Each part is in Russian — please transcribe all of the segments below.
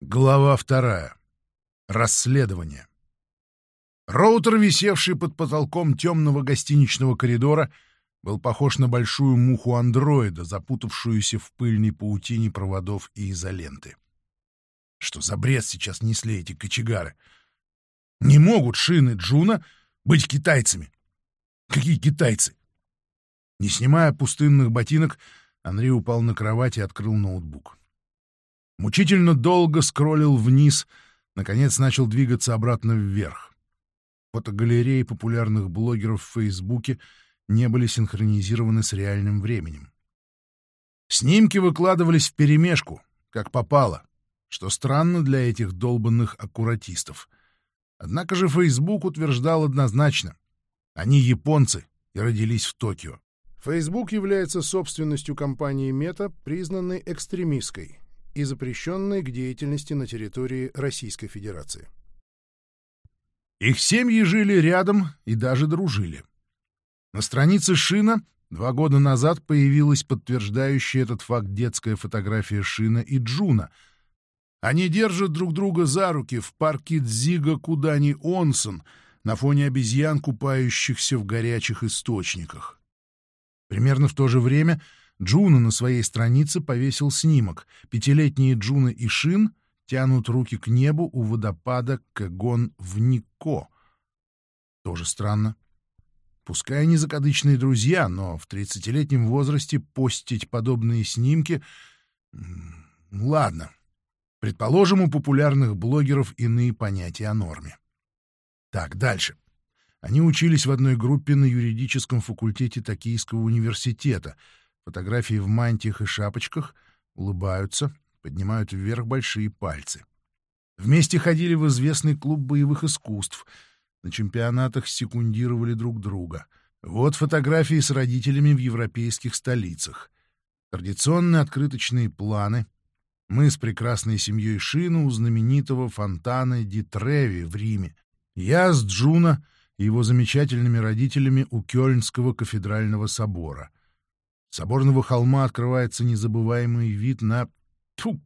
Глава вторая. Расследование. Роутер, висевший под потолком темного гостиничного коридора, был похож на большую муху-андроида, запутавшуюся в пыльной паутине проводов и изоленты. Что за бред сейчас несли эти кочегары? Не могут шины Джуна быть китайцами. Какие китайцы? Не снимая пустынных ботинок, Анри упал на кровать и открыл ноутбук. Мучительно долго скроллил вниз, наконец начал двигаться обратно вверх. Фотогалереи популярных блогеров в Фейсбуке не были синхронизированы с реальным временем. Снимки выкладывались вперемешку, как попало, что странно для этих долбанных аккуратистов. Однако же Фейсбук утверждал однозначно — они японцы и родились в Токио. Facebook является собственностью компании Meta, признанной экстремистской и запрещенной к деятельности на территории Российской Федерации. Их семьи жили рядом и даже дружили. На странице Шина два года назад появилась подтверждающая этот факт детская фотография Шина и Джуна. Они держат друг друга за руки в парке Дзигокудани Онсэн на фоне обезьян, купающихся в горячих источниках. Примерно в то же время Джуна на своей странице повесил снимок. Пятилетние Джуна и Шин тянут руки к небу у водопада Кэгон в Никко. Тоже странно. Пускай они закадычные друзья, но в тридцатилетнем возрасте постить подобные снимки... Ладно. Предположим, у популярных блогеров иные понятия о норме. Так, дальше. Они учились в одной группе на юридическом факультете Токийского университета — Фотографии в мантиях и шапочках улыбаются, поднимают вверх большие пальцы. Вместе ходили в известный клуб боевых искусств. На чемпионатах секундировали друг друга. Вот фотографии с родителями в европейских столицах. Традиционные открыточные планы. Мы с прекрасной семьей Шина у знаменитого фонтана Ди Треви в Риме. Я с Джуна и его замечательными родителями у Кёльнского кафедрального собора. Соборного холма открывается незабываемый вид на... Тьфу,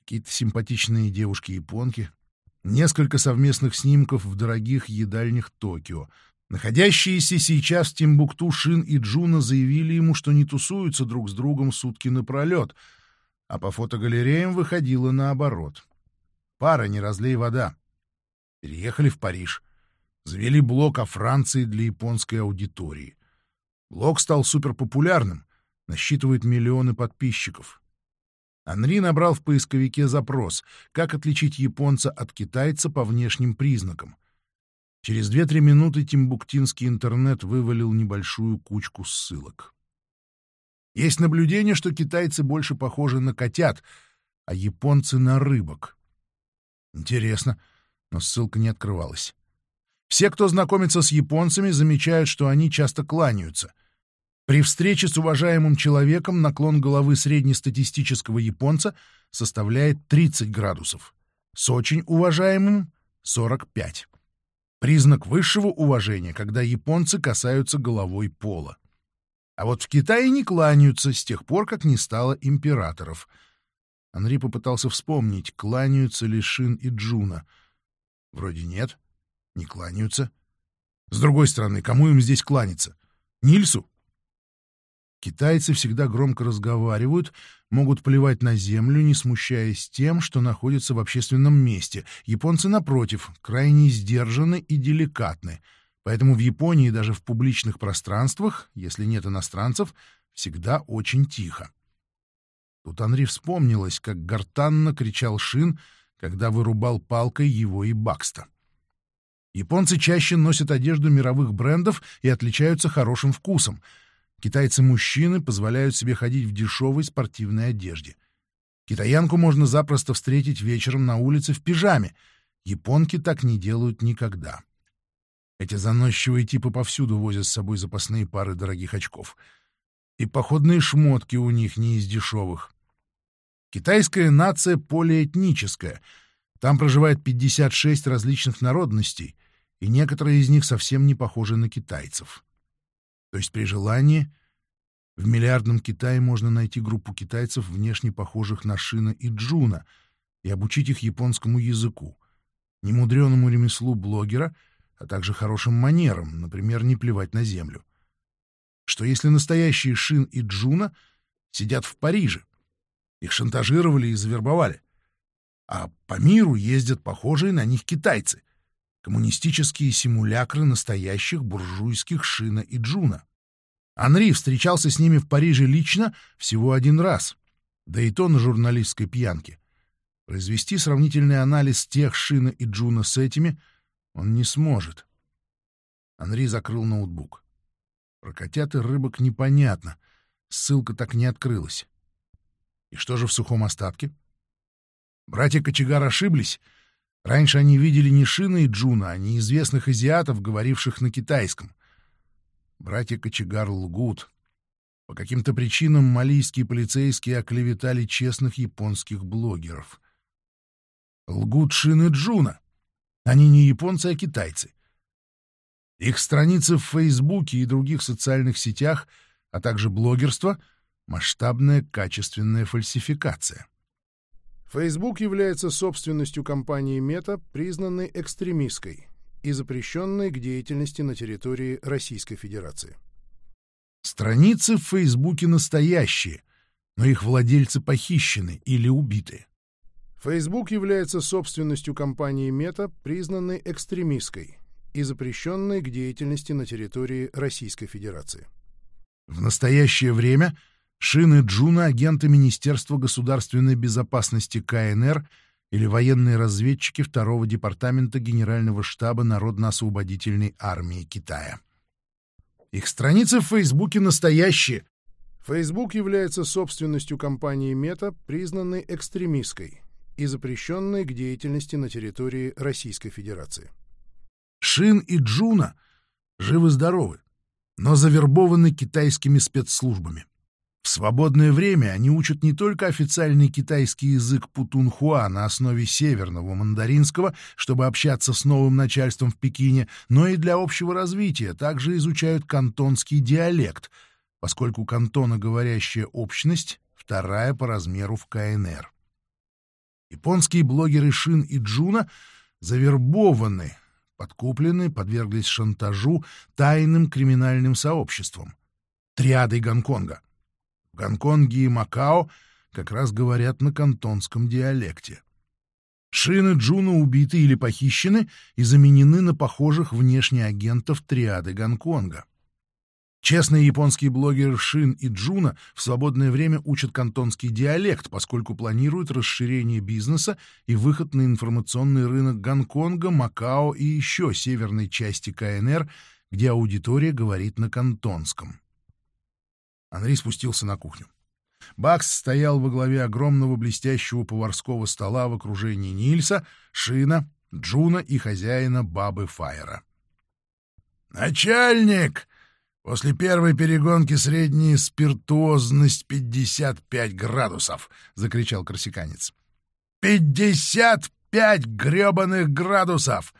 какие-то симпатичные девушки-японки. Несколько совместных снимков в дорогих едальнях Токио. Находящиеся сейчас в Тимбукту Шин и Джуна заявили ему, что не тусуются друг с другом сутки напролет, а по фотогалереям выходило наоборот. Пара «Не разлей вода». Переехали в Париж. Завели блог о Франции для японской аудитории. Блог стал суперпопулярным, насчитывает миллионы подписчиков. Анри набрал в поисковике запрос «Как отличить японца от китайца по внешним признакам?». Через 2-3 минуты тимбуктинский интернет вывалил небольшую кучку ссылок. Есть наблюдение, что китайцы больше похожи на котят, а японцы — на рыбок. Интересно, но ссылка не открывалась. Все, кто знакомится с японцами, замечают, что они часто кланяются — при встрече с уважаемым человеком наклон головы среднестатистического японца составляет 30 градусов, с очень уважаемым — 45. Признак высшего уважения, когда японцы касаются головой пола. А вот в Китае не кланяются с тех пор, как не стало императоров. Анри попытался вспомнить, кланяются ли Шин и Джуна. Вроде нет, не кланяются. С другой стороны, кому им здесь кланяться? Нильсу? Китайцы всегда громко разговаривают, могут плевать на землю, не смущаясь тем, что находятся в общественном месте. Японцы, напротив, крайне сдержаны и деликатны. Поэтому в Японии даже в публичных пространствах, если нет иностранцев, всегда очень тихо. Тут Анри вспомнилось, как гортанно кричал Шин, когда вырубал палкой его и Бакста. Японцы чаще носят одежду мировых брендов и отличаются хорошим вкусом — Китайцы-мужчины позволяют себе ходить в дешевой спортивной одежде. Китаянку можно запросто встретить вечером на улице в пижаме. Японки так не делают никогда. Эти заносчивые типы повсюду возят с собой запасные пары дорогих очков. И походные шмотки у них не из дешевых. Китайская нация полиэтническая. Там проживает 56 различных народностей, и некоторые из них совсем не похожи на китайцев. То есть при желании в миллиардном Китае можно найти группу китайцев, внешне похожих на Шина и Джуна, и обучить их японскому языку, немудреному ремеслу блогера, а также хорошим манерам, например, не плевать на землю. Что если настоящие Шин и Джуна сидят в Париже? Их шантажировали и завербовали. А по миру ездят похожие на них китайцы — коммунистические симулякры настоящих буржуйских Шина и Джуна. Анри встречался с ними в Париже лично всего один раз, да и то на журналистской пьянке. Произвести сравнительный анализ тех Шина и Джуна с этими он не сможет. Анри закрыл ноутбук. Про котят и рыбок непонятно. Ссылка так не открылась. И что же в сухом остатке? Братья Кочегар ошиблись — Раньше они видели не Шина и Джуна, а неизвестных азиатов, говоривших на китайском. Братья Кочегар лгут. По каким-то причинам малийские полицейские оклеветали честных японских блогеров. Лгут Шин и Джуна. Они не японцы, а китайцы. Их страницы в Фейсбуке и других социальных сетях, а также блогерство — масштабная качественная фальсификация. Facebook является собственностью компании Meta, признанной экстремистской и запрещенной к деятельности на территории Российской Федерации. Страницы в Фейсбуке настоящие, но их владельцы похищены или убиты. Facebook является собственностью компании Meta, признанной экстремистской и запрещенной к деятельности на территории Российской Федерации. В настоящее время — Шины Джуна — агенты Министерства государственной безопасности КНР или военные разведчики Второго департамента Генерального штаба Народно-освободительной армии Китая. Их страницы в Фейсбуке настоящие. Facebook является собственностью компании Meta, признанной экстремистской и запрещенной к деятельности на территории Российской Федерации. Шин и Джуна живы-здоровы, но завербованы китайскими спецслужбами. В свободное время они учат не только официальный китайский язык путунхуа на основе северного мандаринского, чтобы общаться с новым начальством в Пекине, но и для общего развития также изучают кантонский диалект, поскольку кантоноговорящая общность вторая по размеру в КНР. Японские блогеры Шин и Джуна завербованы, подкуплены, подверглись шантажу тайным криминальным сообществом — триадой Гонконга. В Гонконге и Макао как раз говорят на кантонском диалекте. Шин и Джуна убиты или похищены и заменены на похожих внешне агентов триады Гонконга. Честные японские блогеры Шин и Джуна в свободное время учат кантонский диалект, поскольку планируют расширение бизнеса и выход на информационный рынок Гонконга, Макао и еще северной части КНР, где аудитория говорит на кантонском. Анри спустился на кухню. Бакст стоял во главе огромного блестящего поварского стола в окружении Нильса, Шина, Джуна и хозяина Бабы Файера. «Начальник! После первой перегонки средняя спиртуозность 55 градусов!» — закричал корсиканец. «Пятьдесят пять гребаных градусов!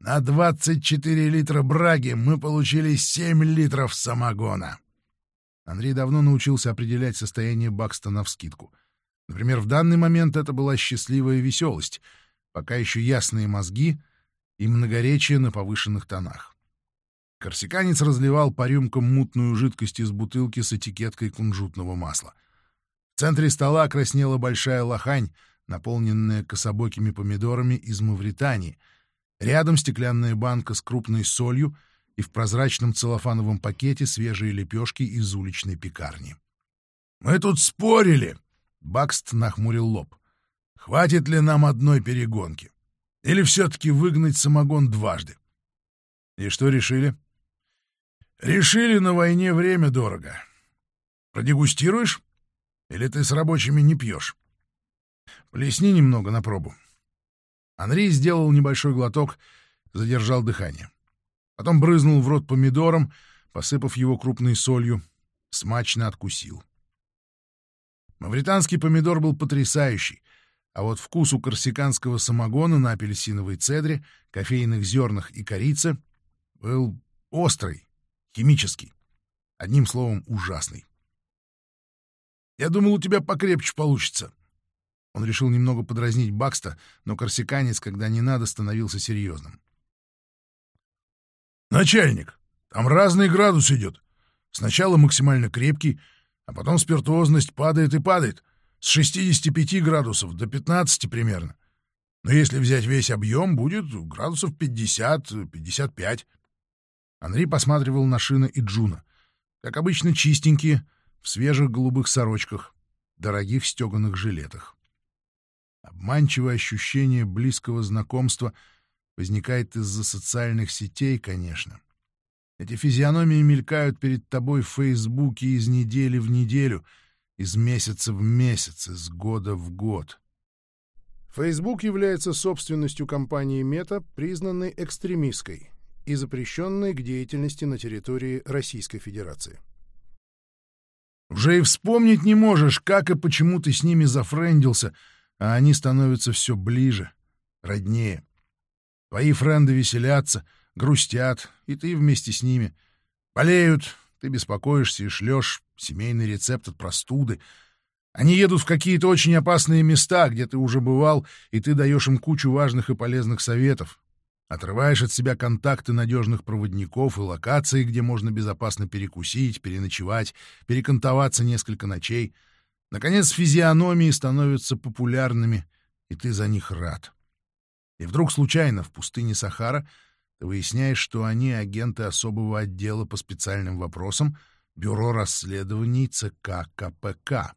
На 24 литра браги мы получили 7 литров самогона!» Андрей давно научился определять состояние Бакстона вскидку. Например, в данный момент это была счастливая веселость, пока еще ясные мозги и многоречие на повышенных тонах. Корсиканец разливал по рюмкам мутную жидкость из бутылки с этикеткой кунжутного масла. В центре стола краснела большая лохань, наполненная кособокими помидорами из Мавритании. Рядом стеклянная банка с крупной солью — и в прозрачном целлофановом пакете свежие лепешки из уличной пекарни. «Мы тут спорили!» — Бакст нахмурил лоб. «Хватит ли нам одной перегонки? Или все-таки выгнать самогон дважды?» «И что решили?» «Решили, на войне время дорого. Продегустируешь? Или ты с рабочими не пьешь?» «Плесни немного на пробу». Андрей сделал небольшой глоток, задержал дыхание. Потом брызнул в рот помидором, посыпав его крупной солью, смачно откусил. Мавританский помидор был потрясающий, а вот вкус у корсиканского самогона на апельсиновой цедре, кофейных зернах и корице был острый, химический, одним словом, ужасный. «Я думал, у тебя покрепче получится». Он решил немного подразнить Бакста, но корсиканец, когда не надо, становился серьезным. «Начальник, там разный градус идет. Сначала максимально крепкий, а потом спиртуозность падает и падает. С 65 градусов до 15 примерно. Но если взять весь объем, будет градусов 50-55. Анри посматривал на Шина и Джуна. Как обычно, чистенькие, в свежих голубых сорочках, дорогих стеганых жилетах. Обманчивое ощущение близкого знакомства возникает из-за социальных сетей, конечно. Эти физиономии мелькают перед тобой в Фейсбуке из недели в неделю, из месяца в месяц, из года в год. Facebook является собственностью компании Meta, признанной экстремистской и запрещенной к деятельности на территории Российской Федерации. Уже и вспомнить не можешь, как и почему ты с ними зафрендился, а они становятся все ближе, роднее. Твои френды веселятся, грустят, и ты вместе с ними. Болеют, ты беспокоишься и шлешь семейный рецепт от простуды, они едут в какие-то очень опасные места, где ты уже бывал, и ты даешь им кучу важных и полезных советов. Отрываешь от себя контакты надежных проводников и локации, где можно безопасно перекусить, переночевать, перекантоваться несколько ночей. Наконец, физиономии становятся популярными, и ты за них рад. И вдруг случайно в пустыне Сахара ты выясняешь, что они агенты особого отдела по специальным вопросам Бюро расследований ЦК КПК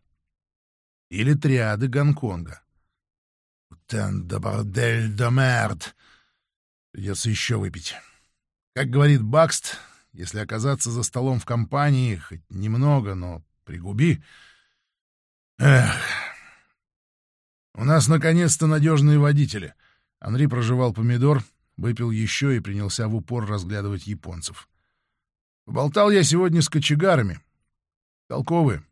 или триады Гонконга. «Тен де бордель де мерд!» Придется еще выпить. Как говорит Бакст, если оказаться за столом в компании, хоть немного, но пригуби. Эх. У нас наконец-то надежные водители. Анри проживал помидор, выпил еще и принялся в упор разглядывать японцев. Поболтал я сегодня с кочегарами. Толковые.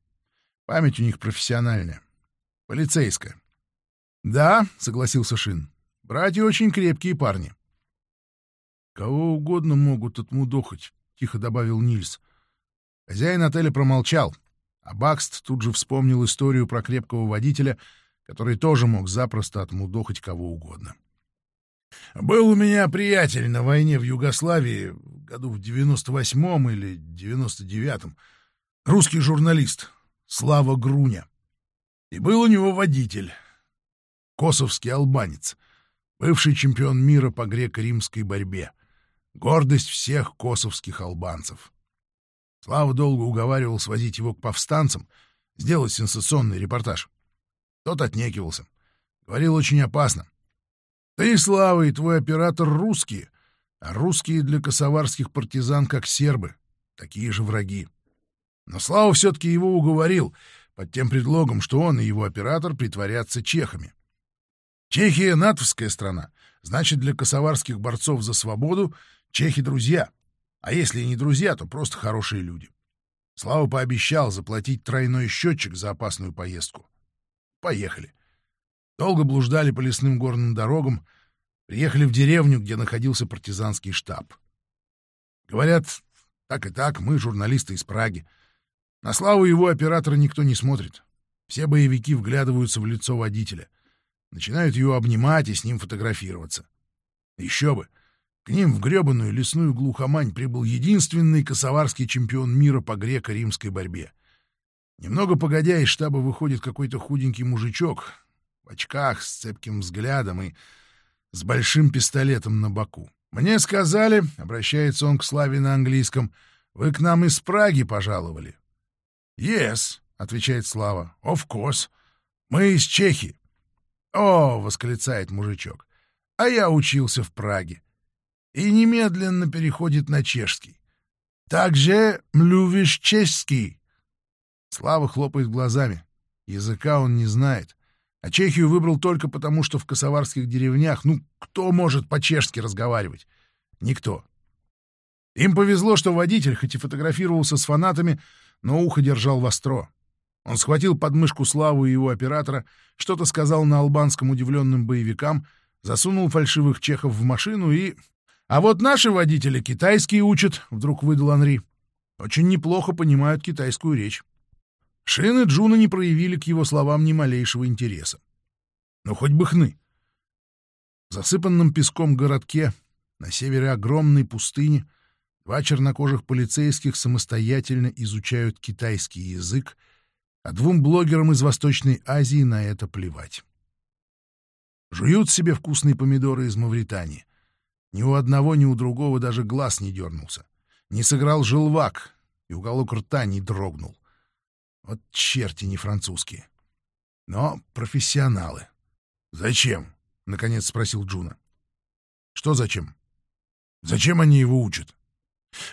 Память у них профессиональная. Полицейская. Да, согласился Шин. Братья очень крепкие парни. Кого угодно могут отмудохать, тихо добавил Нильс. Хозяин отеля промолчал, а Бакст тут же вспомнил историю про крепкого водителя, который тоже мог запросто отмудохать кого угодно. Был у меня приятель на войне в Югославии году в 98-м или 99-м. Русский журналист Слава Груня. И был у него водитель, косовский албанец, бывший чемпион мира по греко-римской борьбе, гордость всех косовских албанцев. Слава долго уговаривал свозить его к повстанцам, сделать сенсационный репортаж. Тот отнекивался. Говорил очень опасно. Ты, Слава, и твой оператор русские, а русские для косоварских партизан как сербы, такие же враги. Но Слава все-таки его уговорил — под тем предлогом, что он и его оператор притворятся чехами. Чехия — натовская страна, значит, для косоварских борцов за свободу чехи — друзья, а если и не друзья, то просто хорошие люди. Слава пообещал заплатить тройной счетчик за опасную поездку. Поехали. Долго блуждали по лесным горным дорогам, приехали в деревню, где находился партизанский штаб. Говорят, так и так, мы журналисты из Праги — на славу его оператора никто не смотрит. Все боевики вглядываются в лицо водителя. Начинают его обнимать и с ним фотографироваться. Еще бы! К ним в гребаную лесную глухомань прибыл единственный косоварский чемпион мира по греко-римской борьбе. Немного погодя, из штаба выходит какой-то худенький мужичок в очках с цепким взглядом и с большим пистолетом на боку. «Мне сказали, — обращается он к Славе на английском, — вы к нам из Праги пожаловали. «Yes», — отвечает Слава, — «of course. Мы из Чехии». «О!» — восклицает мужичок. «А я учился в Праге». И немедленно переходит на чешский. «Также млювишь чешский». Слава хлопает глазами. Языка он не знает. А Чехию выбрал только потому, что в косоварских деревнях, ну, кто может по-чешски разговаривать? Никто. Им повезло, что водитель, хоть и фотографировался с фанатами, но ухо держал востро. Он схватил подмышку Славу и его оператора, что-то сказал на албанском удивленным боевикам, засунул фальшивых чехов в машину и... «А вот наши водители китайские учат», — вдруг выдал Анри. «Очень неплохо понимают китайскую речь». Шин и Джуна не проявили к его словам ни малейшего интереса. Ну, хоть бы хны. В засыпанном песком городке на севере огромной пустыни два чернокожих полицейских самостоятельно изучают китайский язык, а двум блогерам из Восточной Азии на это плевать. Жуют себе вкусные помидоры из Мавритании. Ни у одного, ни у другого даже глаз не дернулся. Не сыграл желвак, и уголок рта не дрогнул. Вот черти не французские. Но профессионалы. «Зачем?» — наконец спросил Джуна. «Что зачем?» «Зачем они его учат?»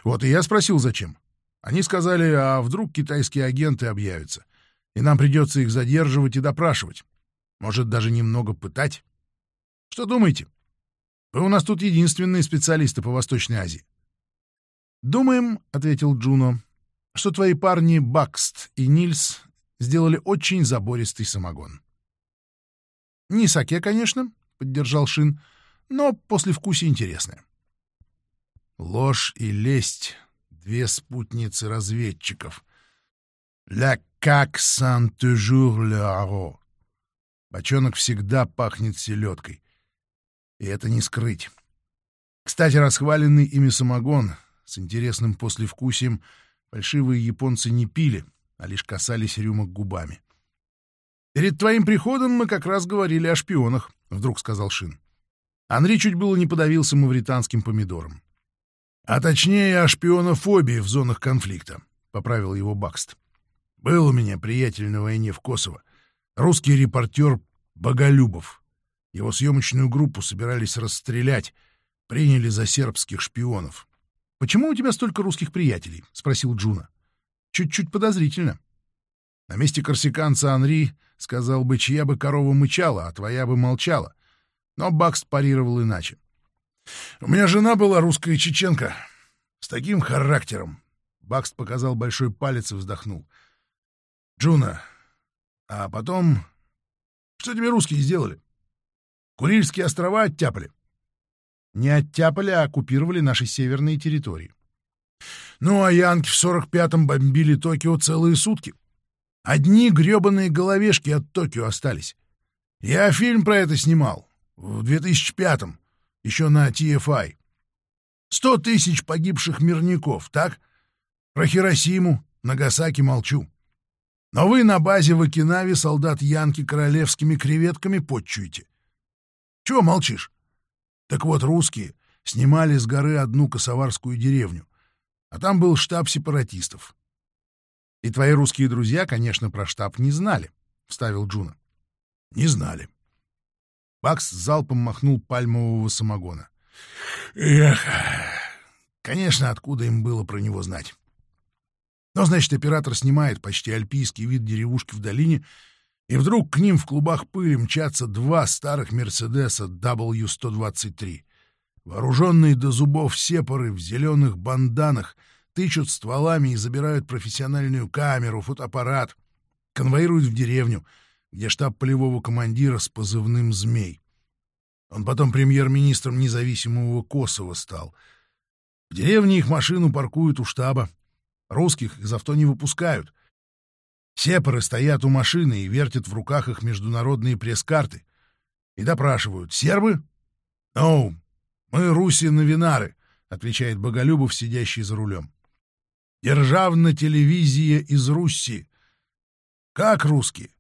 «Вот и я спросил, зачем. Они сказали, а вдруг китайские агенты объявятся, и нам придется их задерживать и допрашивать. Может, даже немного пытать. Что думаете? Вы у нас тут единственные специалисты по Восточной Азии. «Думаем», — ответил Джуна, — «что твои парни Бакст и Нильс сделали очень забористый самогон». «Не саке, конечно», — поддержал Шин, — «но послевкусие интересное». Ложь и лесть — две спутницы разведчиков. «La как сан le haro». Бочонок всегда пахнет селедкой. И это не скрыть. Кстати, расхваленный ими самогон с интересным послевкусием фальшивые японцы не пили, а лишь касались рюмок губами. «Перед твоим приходом мы как раз говорили о шпионах», — вдруг сказал Шин. Анри чуть было не подавился мавританским помидором. «А точнее, о шпионофобии в зонах конфликта», — поправил его Бакст. «Был у меня приятель на войне в Косово, русский репортер Боголюбов. Его съемочную группу собирались расстрелять, приняли за сербских шпионов. «Почему у тебя столько русских приятелей?» — спросил Джуна. «Чуть-чуть подозрительно». На месте корсиканца Анри сказал бы, чья бы корова мычала, а твоя бы молчала. Но Бакст парировал иначе. «У меня жена была русская чеченка. С таким характером». Бакст показал большой палец и вздохнул. «Джуна, а потом... Что тебе русские сделали? Курильские острова оттяпали?» «Не оттяпали, а оккупировали наши северные территории». «Ну, а янки в сорок пятом бомбили Токио целые сутки. Одни гребаные головешки от Токио остались. Я фильм про это снимал в 2005-м, еще на TF1. Сто тысяч погибших мирников, так? Про Хиросиму, Нагасаки молчу. Но вы на базе в Окинаве солдат Янки королевскими креветками потчуете. Чего молчишь? Так вот, русские снимали с горы одну косоварскую деревню, а там был штаб сепаратистов. И твои русские друзья, конечно, про штаб не знали, — вставил Джуна. Не знали. Бакст залпом махнул пальмового самогона. Эх, конечно, откуда им было про него знать? Но, значит, оператор снимает почти альпийский вид деревушки в долине, и вдруг к ним в клубах пыли мчатся два старых «Мерседеса» W123. Вооруженные до зубов сепары в зеленых банданах — тычут стволами и забирают профессиональную камеру, фотоаппарат, конвоируют в деревню, где штаб полевого командира с позывным «Змей». Он потом премьер-министром независимого Косово стал. В деревне их машину паркуют у штаба. Русских из авто не выпускают. Сепары стоят у машины и вертят в руках их международные пресс-карты. И допрашивают. «Сербы?» «Ну, мы руси-новинары», — отвечает Боголюбов, сидящий за рулем. Державна телевизия из Руси. Как русские?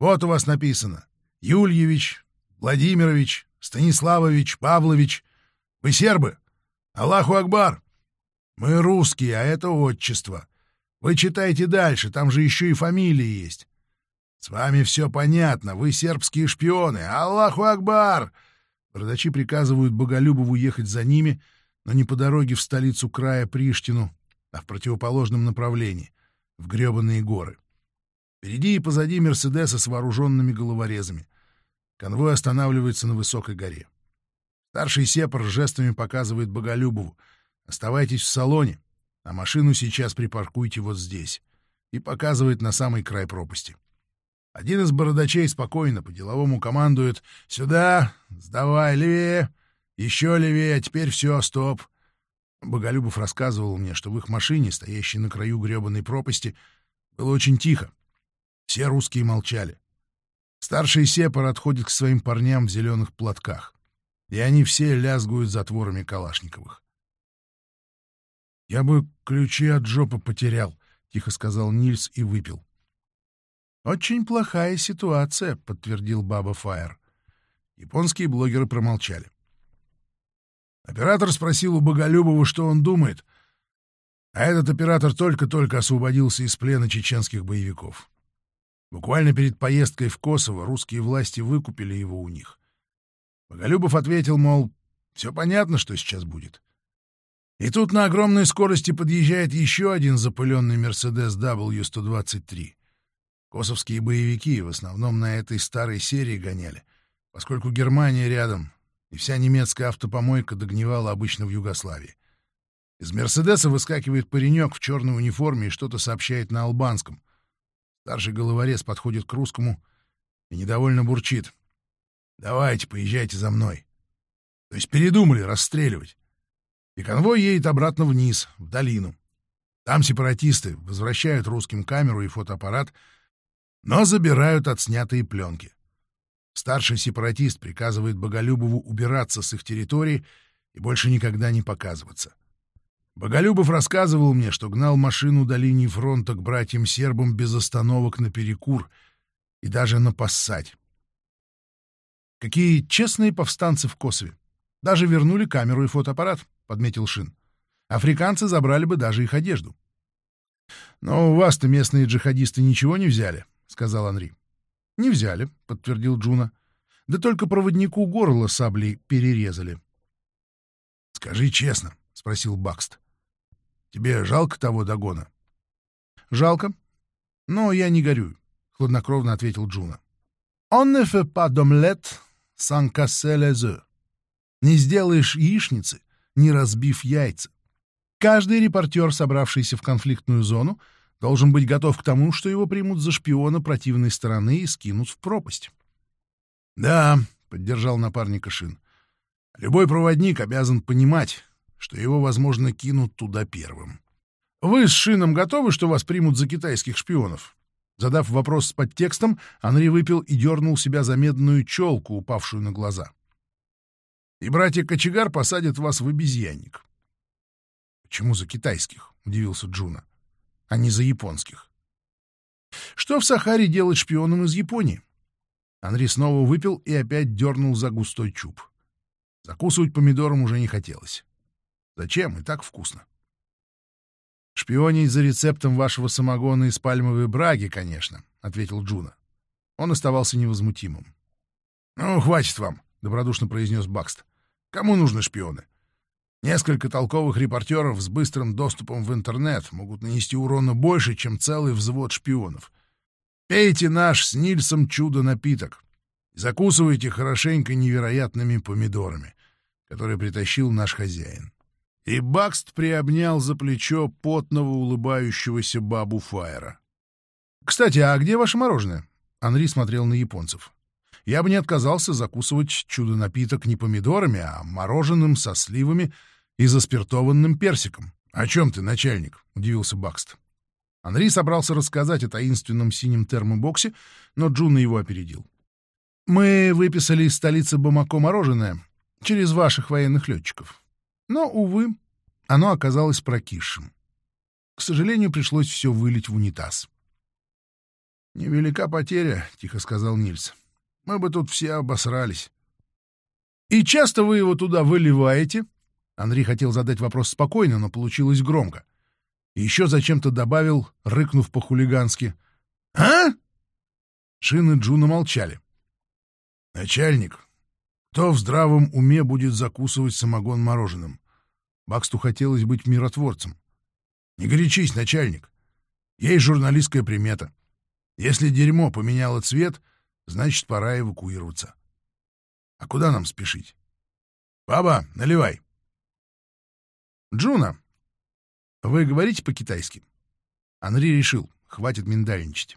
Вот у вас написано. Юльевич, Владимирович, Станиславович, Павлович. Вы сербы? Аллаху Акбар. Мы русские, а это отчество. Вы читайте дальше, там же еще и фамилии есть. С вами все понятно, вы сербские шпионы. Аллаху Акбар! Бородачи приказывают Боголюбову ехать за ними, но не по дороге в столицу края Приштину, а в противоположном направлении, в гребаные горы. Впереди и позади Мерседеса с вооруженными головорезами. Конвой останавливается на высокой горе. Старший сепар жестами показывает Боголюбову. «Оставайтесь в салоне, а машину сейчас припаркуйте вот здесь» и показывает на самый край пропасти. Один из бородачей спокойно по-деловому командует «Сюда! Сдавай! Левее! Еще левее! А теперь все, стоп! Боголюбов рассказывал мне, что в их машине, стоящей на краю гребаной пропасти, было очень тихо. Все русские молчали. Старший сепар отходит к своим парням в зеленых платках, и они все лязгуют затворами Калашниковых. «Я бы ключи от жопы потерял», — тихо сказал Нильс и выпил. «Очень плохая ситуация», — подтвердил Баба Фаер. Японские блогеры промолчали. Оператор спросил у Боголюбова, что он думает, а этот оператор только-только освободился из плена чеченских боевиков. Буквально перед поездкой в Косово русские власти выкупили его у них. Боголюбов ответил, мол, все понятно, что сейчас будет. И тут на огромной скорости подъезжает еще один запыленный «Мерседес W123». Косовские боевики в основном на этой старой серии гоняли, поскольку Германия рядом, и вся немецкая автопомойка догнивала обычно в Югославии. Из «Мерседеса» выскакивает паренек в черной униформе и что-то сообщает на албанском. Старший головорез подходит к русскому и недовольно бурчит. «Давайте, поезжайте за мной». То есть передумали расстреливать. И конвой едет обратно вниз, в долину. Там сепаратисты возвращают русским камеру и фотоаппарат, но забирают отснятые пленки. Старший сепаратист приказывает Боголюбову убираться с их территории и больше никогда не показываться. Боголюбов рассказывал мне, что гнал машину до линии фронта к братьям-сербам без остановок на перекур и даже на пассать. Какие честные повстанцы в Косове. Даже вернули камеру и фотоаппарат, — подметил Шин. Африканцы забрали бы даже их одежду. — Но у вас-то местные джихадисты ничего не взяли, — сказал Анри. — Не взяли, — подтвердил Джуна. — Да только проводнику горло саблей перерезали. — Скажи честно, — спросил Бакст. Тебе жалко того догона? — Жалко. Но я не горюю, — хладнокровно ответил Джуна. — On ne fait pas d'omelette sans casser. Не сделаешь яичницы, не разбив яйца. Каждый репортер, собравшийся в конфликтную зону, должен быть готов к тому, что его примут за шпиона противной стороны и скинут в пропасть. — Да, — поддержал напарника Шин, — любой проводник обязан понимать, что его, возможно, кинут туда первым. Вы с Шином готовы, что вас примут за китайских шпионов? Задав вопрос с подтекстом, Анри выпил и дернул себя за медную челку, упавшую на глаза. И братья Кочегар посадят вас в обезьянник. — Почему за китайских? — удивился Джуна. — А не за японских. — Что в Сахаре делать шпионом из Японии? Анри снова выпил и опять дернул за густой чуб. Закусывать помидором уже не хотелось. Зачем? И так вкусно. «Шпионить за рецептом вашего самогона из пальмовой браги, конечно», — ответил Джуна. Он оставался невозмутимым. «Ну, хватит вам», — добродушно произнес Бакст. «Кому нужны шпионы? Несколько толковых репортеров с быстрым доступом в интернет могут нанести урона больше, чем целый взвод шпионов. Пейте наш с Нильсом чудо-напиток закусывайте хорошенько невероятными помидорами, которые притащил наш хозяин. И Бакст приобнял за плечо потного улыбающегося бабу Фаера. «Кстати, а где ваше мороженое?» Анри смотрел на японцев. «Я бы не отказался закусывать чудо-напиток не помидорами, а мороженым со сливами и заспиртованным персиком». «О чем ты, начальник?» — удивился Бакст. Анри собрался рассказать о таинственном синем термобоксе, но Джуна его опередил. «Мы выписали из столицы Бамако мороженое через ваших военных летчиков. Но, увы, оно оказалось прокисшим. К сожалению, пришлось все вылить в унитаз. «Невелика потеря», — тихо сказал Нильс. «Мы бы тут все обосрались». «И часто вы его туда выливаете?» Анри хотел задать вопрос спокойно, но получилось громко. И еще зачем-то добавил, рыкнув по-хулигански. «А?» Шин и Джуна молчали. «Начальник, кто в здравом уме будет закусывать самогон мороженым? Баксту хотелось быть миротворцем. «Не горячись, начальник. Есть журналистская примета. Если дерьмо поменяло цвет, значит, пора эвакуироваться. А куда нам спешить? Баба, наливай!» «Джуна, вы говорите по-китайски?» Анри решил, хватит миндальничать.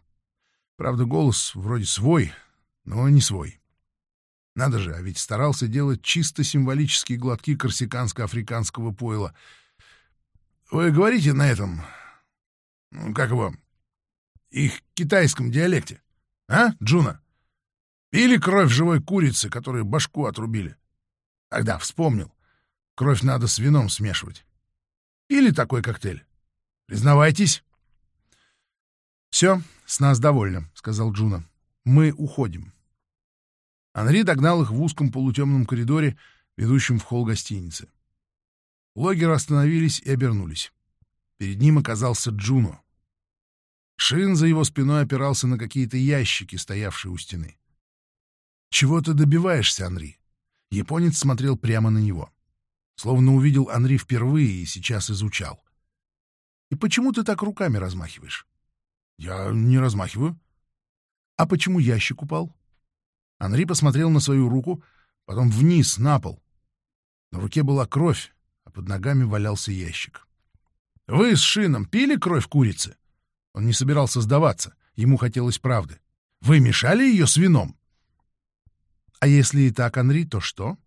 Правда, голос вроде свой, но не свой. Надо же, а ведь старался делать чисто символические глотки корсиканско-африканского пойла. Вы говорите на этом... Ну, как его? Их китайском диалекте. А, Джуна? Пили кровь живой курицы, которой башку отрубили. Тогда вспомнил. Кровь надо с вином смешивать. Пили такой коктейль? Признавайтесь. «Все, с нас довольно», — сказал Джуна. «Мы уходим». Анри догнал их в узком полутемном коридоре, ведущем в холл гостиницы. Логеры остановились и обернулись. Перед ним оказался Джуно. Шин за его спиной опирался на какие-то ящики, стоявшие у стены. «Чего ты добиваешься, Анри?» Японец смотрел прямо на него. Словно увидел Анри впервые и сейчас изучал. «И почему ты так руками размахиваешь?» «Я не размахиваю». «А почему ящик упал?» Анри посмотрел на свою руку, потом вниз, на пол. На руке была кровь, а под ногами валялся ящик. «Вы с Шином пили кровь курицы?» Он не собирался сдаваться, ему хотелось правды. «Вы мешали ее с вином?» «А если и так, Анри, то что?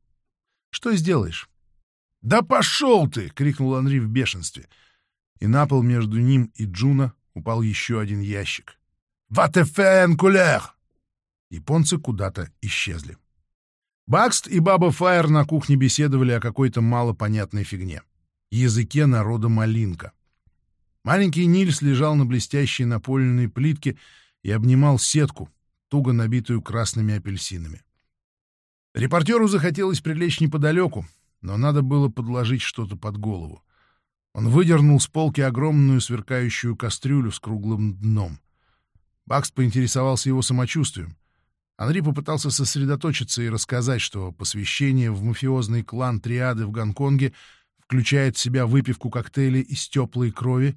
Что сделаешь?» «Да пошел ты!» — крикнул Анри в бешенстве. И на пол между ним и Джуна упал еще один ящик. «Va te faire enculer!» Японцы куда-то исчезли. Бакст и Баба Фаер на кухне беседовали о какой-то малопонятной фигне. Языке народа малинке. Маленький Нильс лежал на блестящей напольной плитке и обнимал сетку, туго набитую красными апельсинами. Репортеру захотелось прилечь неподалеку, но надо было подложить что-то под голову. Он выдернул с полки огромную сверкающую кастрюлю с круглым дном. Бакст поинтересовался его самочувствием. Анри попытался сосредоточиться и рассказать, что посвящение в мафиозный клан Триады в Гонконге включает в себя выпивку коктейля из теплой крови,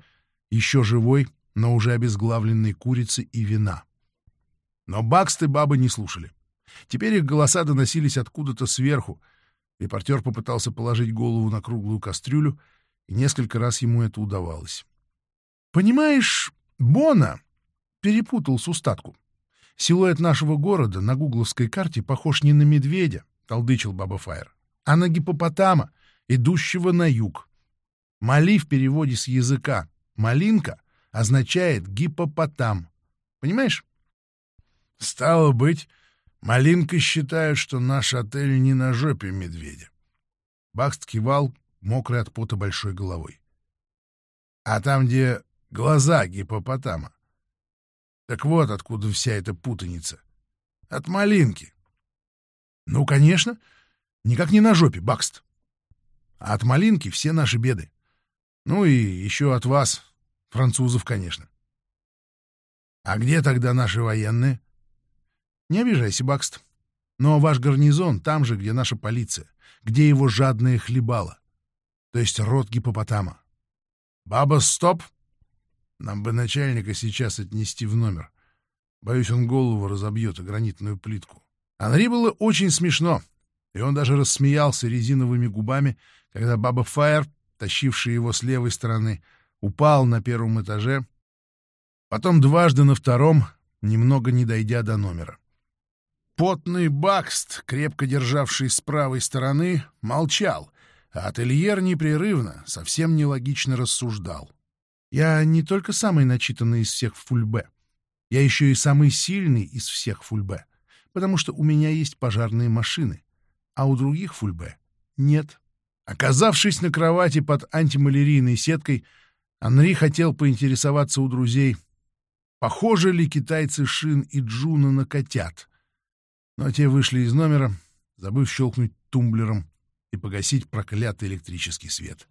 еще живой, но уже обезглавленной курицы и вина. Но Бакст и бабы не слушали. Теперь их голоса доносились откуда-то сверху. Репортер попытался положить голову на круглую кастрюлю, и несколько раз ему это удавалось. «Понимаешь, Бона перепутал сустатку. Силуэт нашего города на гугловской карте похож не на медведя, — толдычил Баба Фаер, — а на гипопотама, идущего на юг. Мали в переводе с языка «малинка» означает «гипопотам». Понимаешь? Стало быть, Малинка считает, что наш отель не на жопе медведя. Бакст кивал, мокрый от пота большой головой. А там, где глаза гипопотама. Так вот откуда вся эта путаница. От малинки. Ну, конечно. Никак не на жопе, Бакст. А от малинки все наши беды. Ну и еще от вас, французов, конечно. А где тогда наши военные? — не обижайся, Бакст. Но ваш гарнизон там же, где наша полиция, где его жадное хлебало. То есть род гипопотама. Баба, стоп! Нам бы начальника сейчас отнести в номер. Боюсь, он голову разобьет о гранитную плитку. Анри было очень смешно, и он даже рассмеялся резиновыми губами, когда баба Фаер, тащившая его с левой стороны, упал на первом этаже, потом дважды на втором, немного не дойдя до номера. Потный Бакст, крепко державший с правой стороны, молчал, а ательер непрерывно, совсем нелогично рассуждал. «Я не только самый начитанный из всех в фульбе. Я еще и самый сильный из всех фульбе, потому что у меня есть пожарные машины, а у других фульбе нет». Оказавшись на кровати под антималярийной сеткой, Анри хотел поинтересоваться у друзей, похожи ли китайцы Шин и Джуна на котят — но те вышли из номера, забыв щелкнуть тумблером и погасить проклятый электрический свет. —